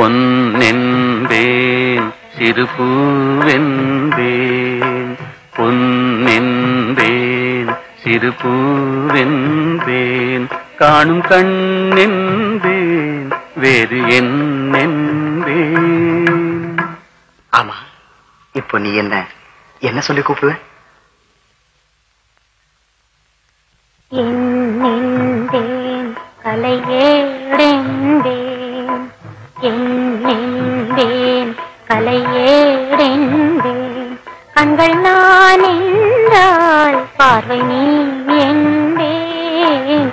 பொன்னென்பேன் சிறு பூவென்பேன். பொன்னென்பேன் சிறு பூவென்பேன். காணும் கண்ணென்பேன் வேறு என்னென்பேன். ஆமா இப்போ நீ என்ன என்ன சொல்லி கூப்பிடுவ? என்னென்பேன் கலையேடென்பேன் கண்கள் நான் என்றால் பார்வை நீ என்பேன்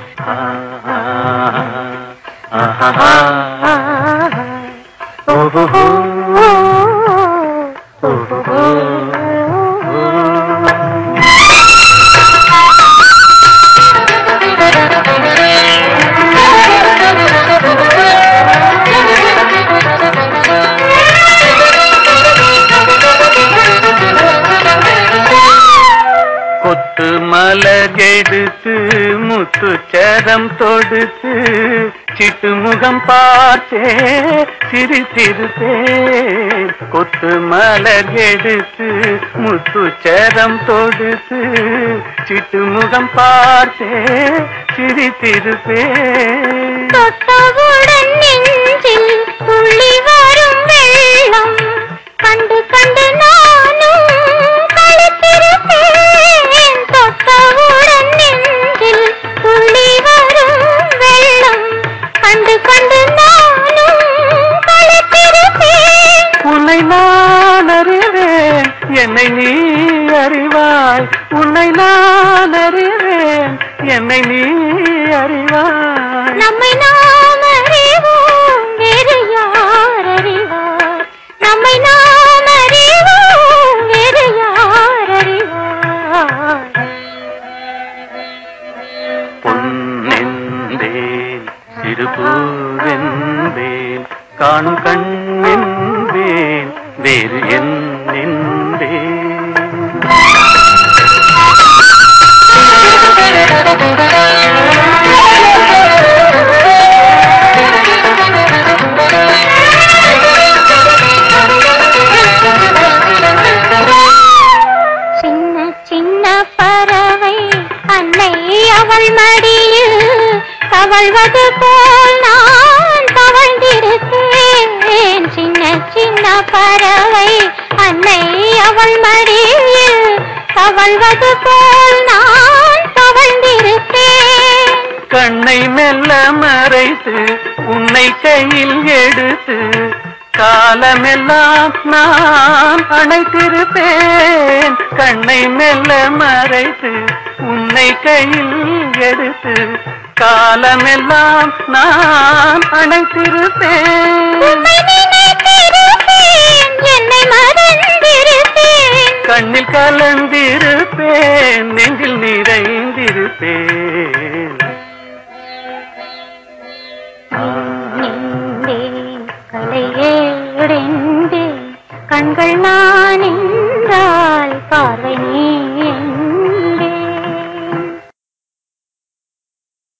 மலகெடுத்து முத்துச்சரம் தொடுத்து சிட்டு முகம் பார்த்தே சிரித்திருப்பேன் கொத்து மலர் எடுத்து முத்துச்சரம் தொடுத்து சிட்டு முகம் பார்த்தே சிரித்திருப்பேன் உன்னை நான் அறிவேன். என்னை நீ அறிவாய். உன்னை நான் அறிவேன். என்னை நீ அறிவாய். நம்மை நாம் அறிவோம். வேறு யார் அறிவார்? நம்மை நாம் அறிவோம். வேறு யார் அறிவார்? பொன்னென்பேன் சிறுபூவென்பேன் காணும் கண்ணென்பேன் வேறு என்னென்பேன் சின்ன சின்ன பறவை அன்னை அவள் மடி தவழ்வது போல் நான் தவழ்ந்திருக்கேன் சின்ன சின்ன பறவை அன்னை அவள் மடியில் தவழ்வது போல் நான் தவழ்ந்திருக்கேன் கண்ணை மெல்ல மறைத்து உன்னை கையில் எடுத்து காலமெல்லாம் நான் அணைத்திருப்பேன். கண்ணை மெல்ல மறைத்து உன்னை கையில் எடுத்து காலமெல்லாம் நான் அணைத்திருப்பேன். கண்ணில் கலந்திருப்பேன் நெஞ்சில் நிறைந்திருப்பேன்.